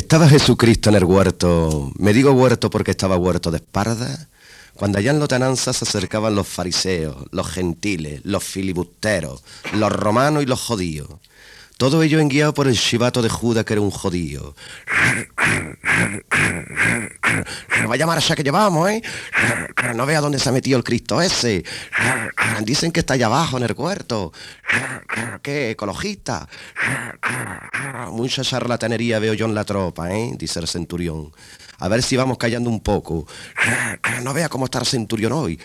Estaba Jesucristo en el huerto, me digo huerto porque estaba huerto de espalda, cuando allá en Lotananza se acercaban los fariseos, los gentiles, los filibusteros, los romanos y los judíos. Todo ello enguiado por el chivato de Judas, que era un judío. Vaya marcha que llevamos, ¿eh? No vea dónde se ha metido el Cristo ese. Dicen que está allá abajo en el huerto. ¿Qué? Ecologista. Mucha charlatanería veo yo en la tropa, ¿eh? Dice el centurión a ver si vamos callando un poco. No vea cómo está el centurión hoy,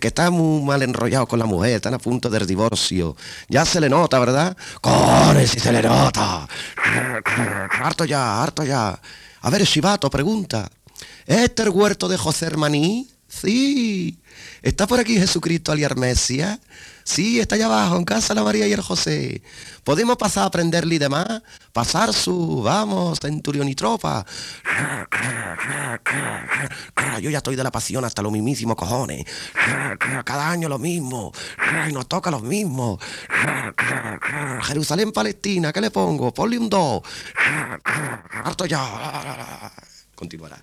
que está muy mal enrollado con la mujer, están a punto del divorcio. Ya se le nota, ¿verdad? ¡Corre si se le nota! Harto ya, harto ya. A ver, Shivato, pregunta. ¿Este el huerto de José Hermaní? Sí. ¿Está por aquí Jesucristo aliarmesia? Sí, está allá abajo, en casa la María y el José. ¿Podemos pasar a aprenderle y demás? Pasar su, vamos, centurión y tropa. Yo ya estoy de la pasión hasta lo mismísimo, cojones. Cada año lo mismo. Y nos toca lo mismo. Jerusalén, Palestina, ¿qué le pongo? Ponle un 2. Harto ya. Continuará.